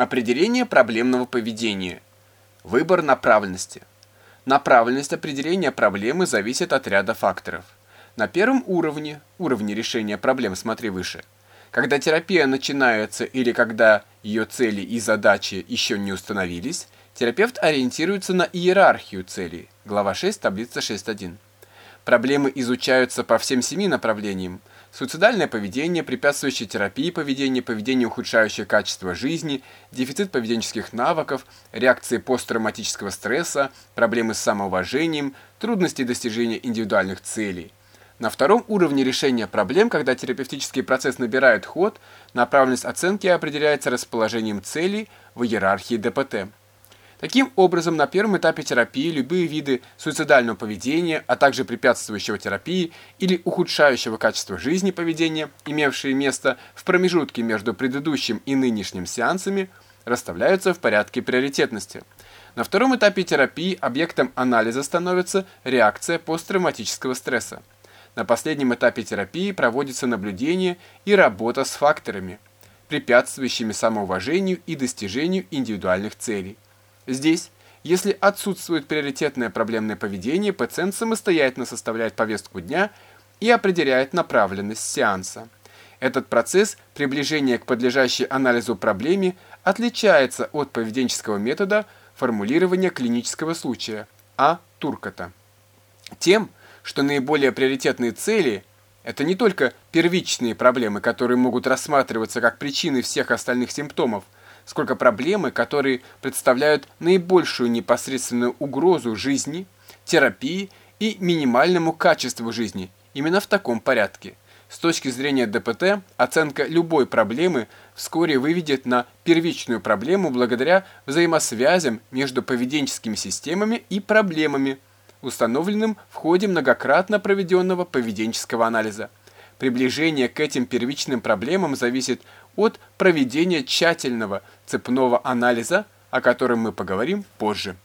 Определение проблемного поведения. Выбор направленности. Направленность определения проблемы зависит от ряда факторов. На первом уровне, уровне решения проблем, смотри выше, когда терапия начинается или когда ее цели и задачи еще не установились, терапевт ориентируется на иерархию целей. Глава 6, таблица 6.1. Проблемы изучаются по всем семи направлениям. Суицидальное поведение, препятствующее терапии поведения, поведение, ухудшающее качество жизни, дефицит поведенческих навыков, реакции посттравматического стресса, проблемы с самоуважением, трудности достижения индивидуальных целей. На втором уровне решения проблем, когда терапевтический процесс набирает ход, направленность оценки определяется расположением целей в иерархии ДПТ. Таким образом, на первом этапе терапии любые виды суицидального поведения, а также препятствующего терапии или ухудшающего качество жизни поведения, имевшие место в промежутке между предыдущим и нынешним сеансами, расставляются в порядке приоритетности. На втором этапе терапии объектом анализа становится реакция посттравматического стресса. На последнем этапе терапии проводится наблюдение и работа с факторами, препятствующими самоуважению и достижению индивидуальных целей. Здесь, если отсутствует приоритетное проблемное поведение, пациент самостоятельно составляет повестку дня и определяет направленность сеанса. Этот процесс приближения к подлежащей анализу проблеме отличается от поведенческого метода формулирования клинического случая А. Туркота. Тем, что наиболее приоритетные цели – это не только первичные проблемы, которые могут рассматриваться как причины всех остальных симптомов – сколько проблемы, которые представляют наибольшую непосредственную угрозу жизни, терапии и минимальному качеству жизни, именно в таком порядке. С точки зрения ДПТ, оценка любой проблемы вскоре выведет на первичную проблему благодаря взаимосвязям между поведенческими системами и проблемами, установленным в ходе многократно проведенного поведенческого анализа. Приближение к этим первичным проблемам зависит от проведения тщательного цепного анализа, о котором мы поговорим позже.